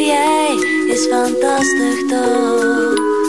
Jij is fantastisch toch.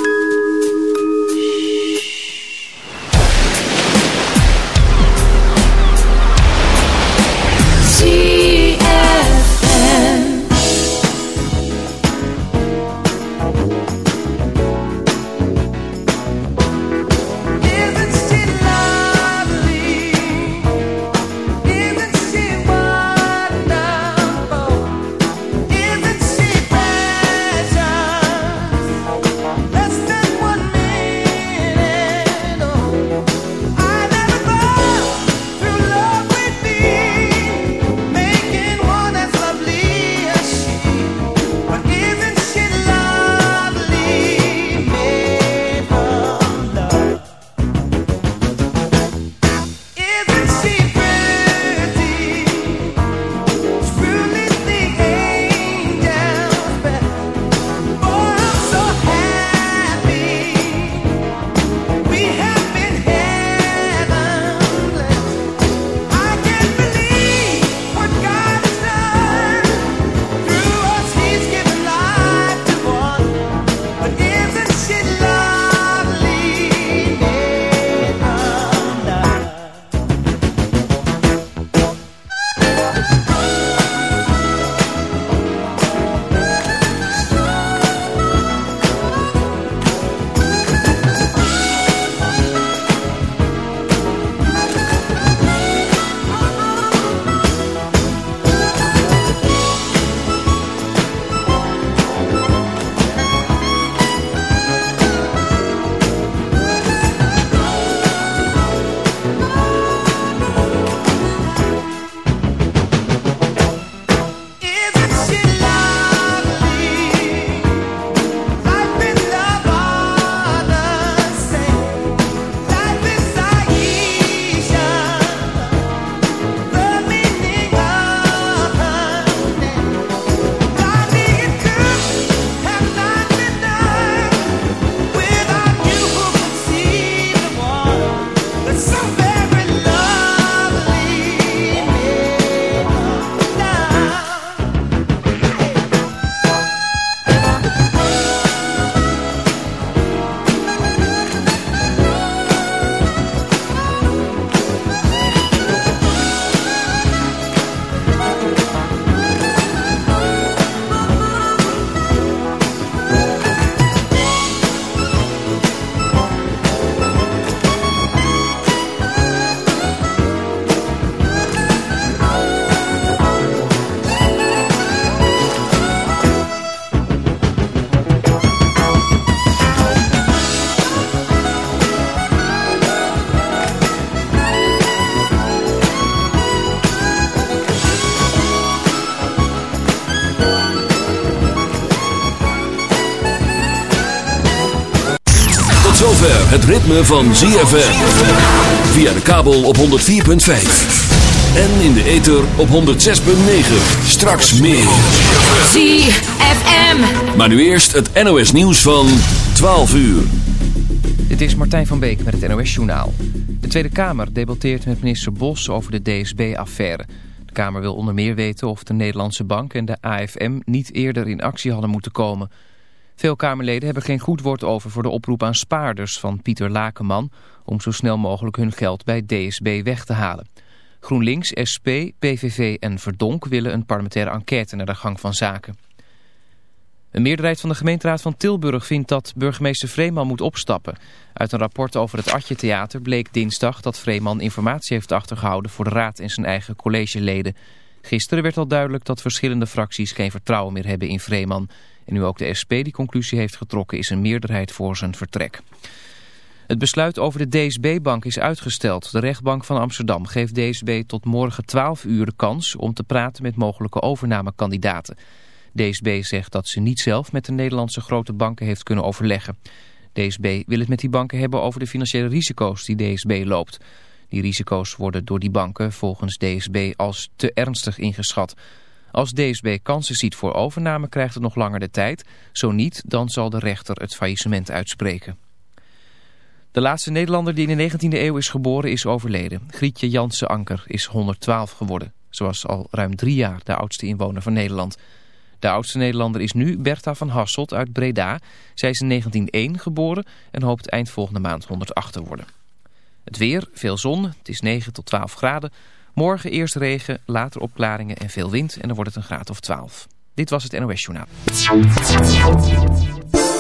Het ritme van ZFM. Via de kabel op 104.5. En in de ether op 106.9. Straks meer. ZFM. Maar nu eerst het NOS nieuws van 12 uur. Dit is Martijn van Beek met het NOS-journaal. De Tweede Kamer debatteert met minister Bos over de DSB-affaire. De Kamer wil onder meer weten of de Nederlandse Bank en de AFM niet eerder in actie hadden moeten komen. Veel Kamerleden hebben geen goed woord over voor de oproep aan spaarders van Pieter Lakenman... om zo snel mogelijk hun geld bij DSB weg te halen. GroenLinks, SP, PVV en Verdonk willen een parlementaire enquête naar de gang van zaken. Een meerderheid van de gemeenteraad van Tilburg vindt dat burgemeester Vreeman moet opstappen. Uit een rapport over het Atje Theater bleek dinsdag dat Vreeman informatie heeft achtergehouden voor de raad en zijn eigen collegeleden. Gisteren werd al duidelijk dat verschillende fracties geen vertrouwen meer hebben in Vreeman. En nu ook de SP die conclusie heeft getrokken is een meerderheid voor zijn vertrek. Het besluit over de DSB-bank is uitgesteld. De rechtbank van Amsterdam geeft DSB tot morgen 12 uur de kans om te praten met mogelijke overnamekandidaten. DSB zegt dat ze niet zelf met de Nederlandse grote banken heeft kunnen overleggen. DSB wil het met die banken hebben over de financiële risico's die DSB loopt. Die risico's worden door die banken volgens DSB als te ernstig ingeschat. Als DSB kansen ziet voor overname krijgt het nog langer de tijd. Zo niet, dan zal de rechter het faillissement uitspreken. De laatste Nederlander die in de 19e eeuw is geboren is overleden. Grietje Janse Anker is 112 geworden. Ze was al ruim drie jaar de oudste inwoner van Nederland. De oudste Nederlander is nu Bertha van Hasselt uit Breda. Zij is in 1901 geboren en hoopt eind volgende maand 108 te worden. Het weer, veel zon, het is 9 tot 12 graden. Morgen eerst regen, later opklaringen en veel wind en dan wordt het een graad of 12. Dit was het NOS Journaal.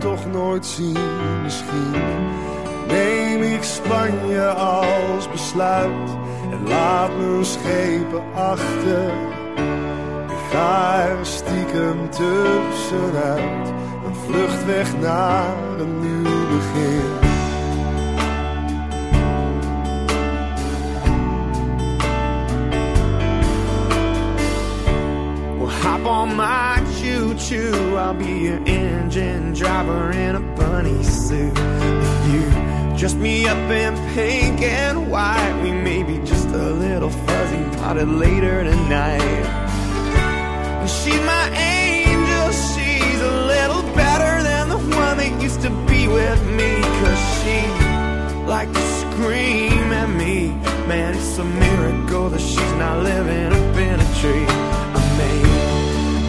toch nooit zien. Misschien neem ik Spanje als besluit en laat mijn schepen achter. Ik ga er stiekem tussenuit, een vlucht weg naar een nieuw begin. Choo-choo. I'll be your engine driver in a bunny suit. If you dress me up in pink and white, we may be just a little fuzzy potted later tonight. And she's my angel. She's a little better than the one that used to be with me. Cause she liked to scream at me. Man, it's a miracle that she's not living up in a tree. I may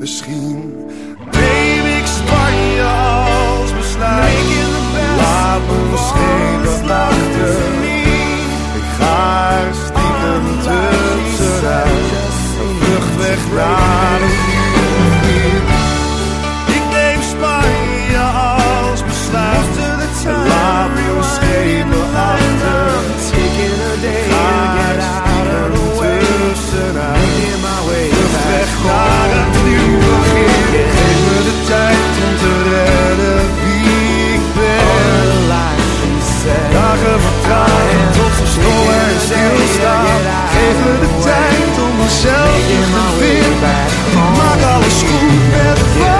Misschien neem ik Spanje als besluit. Laat me schepen achter. Ik ga er stiekem tussenuit. Een vlucht weg naar een begin. Ik neem Spanje als besluit. Laat me schepen achter. Ik ga er stiekem tussenuit. Vlucht weg naar Dagen vertragen tot ze stil en stilstaan. Geef me de tijd om mezelf te vinden. Maak alles goed met de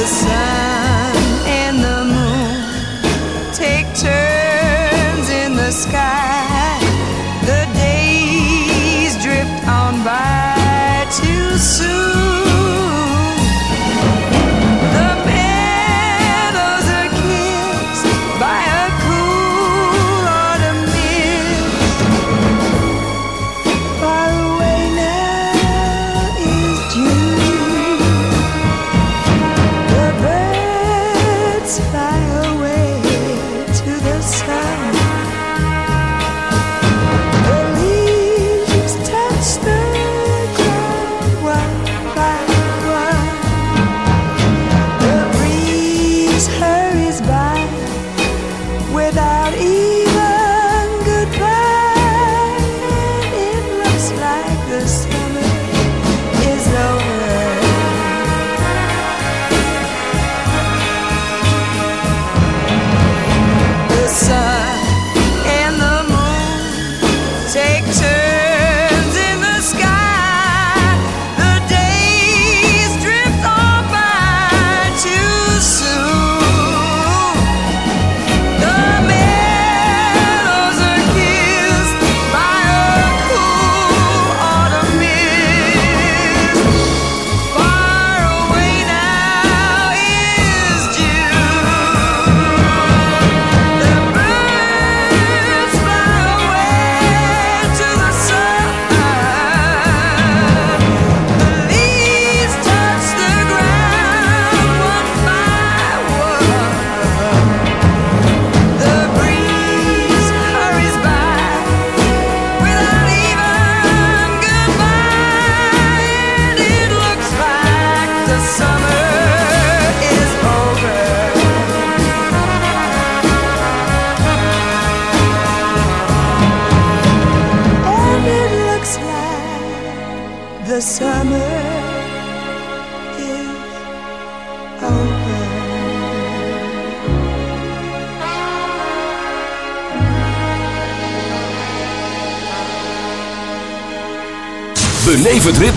this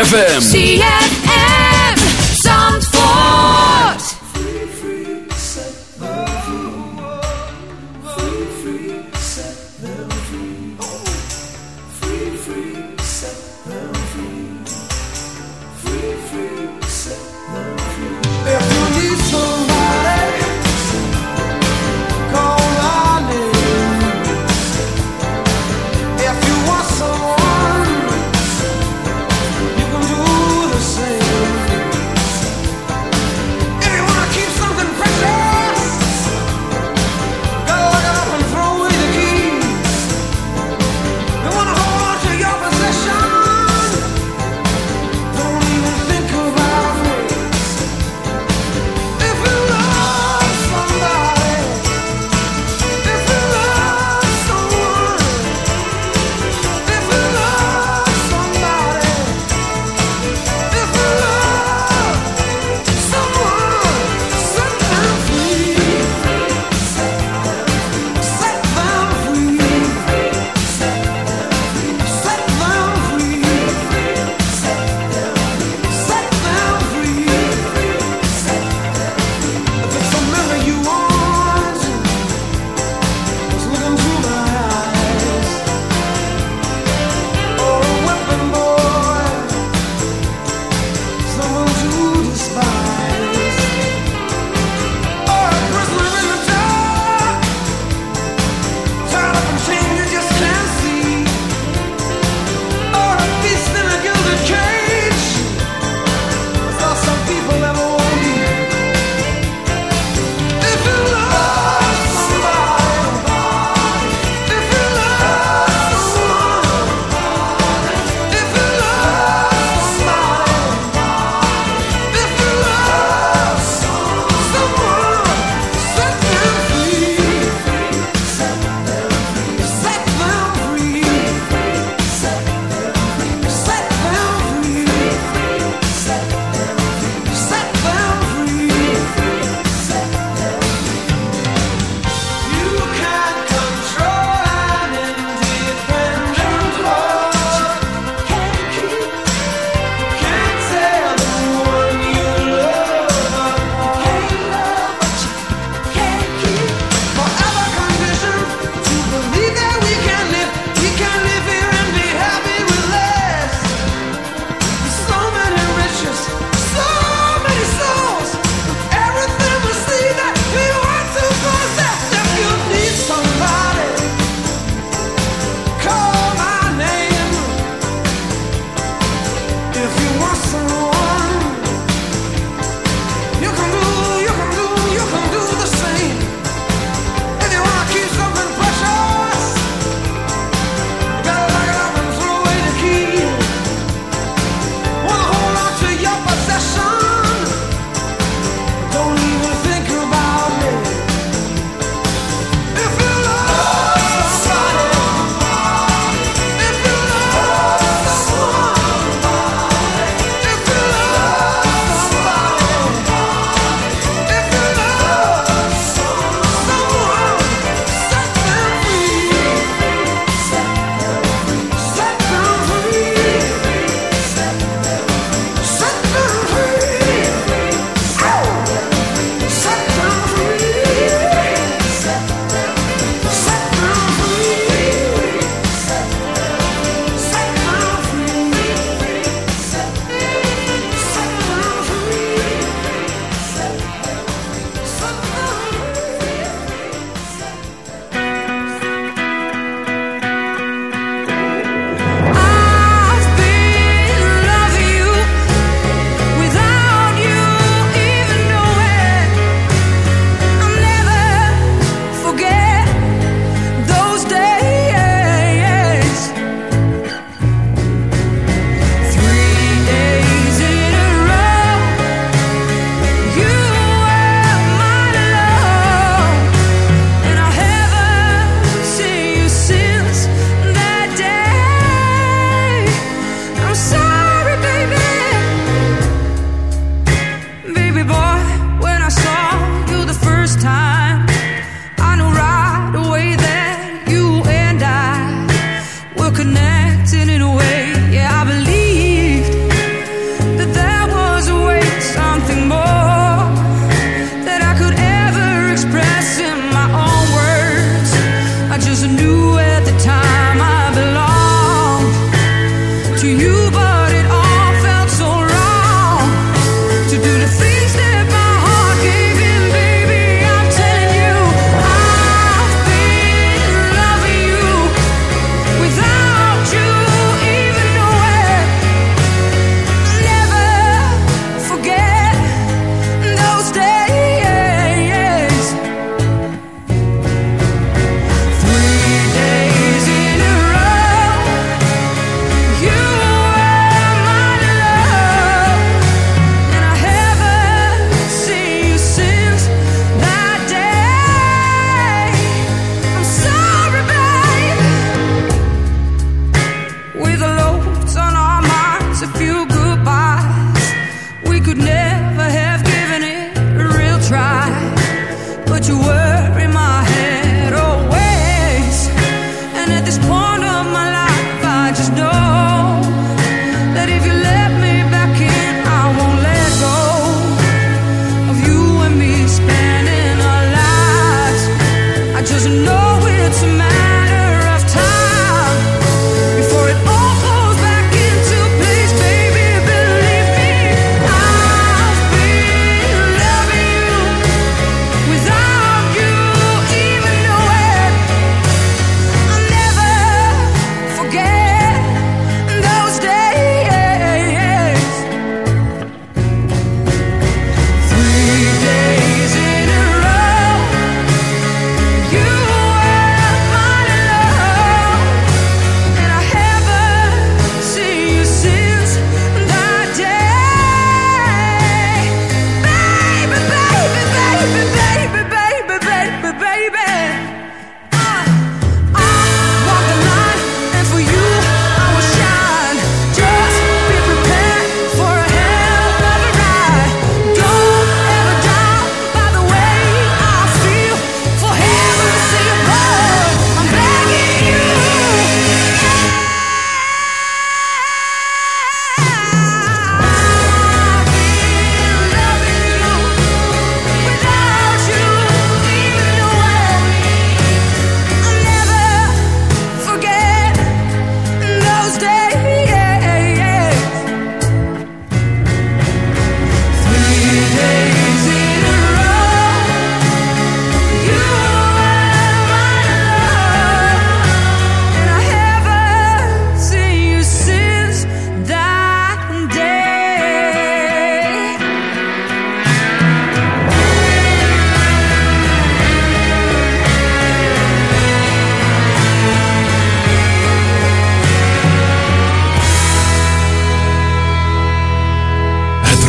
ZFM. ZFM.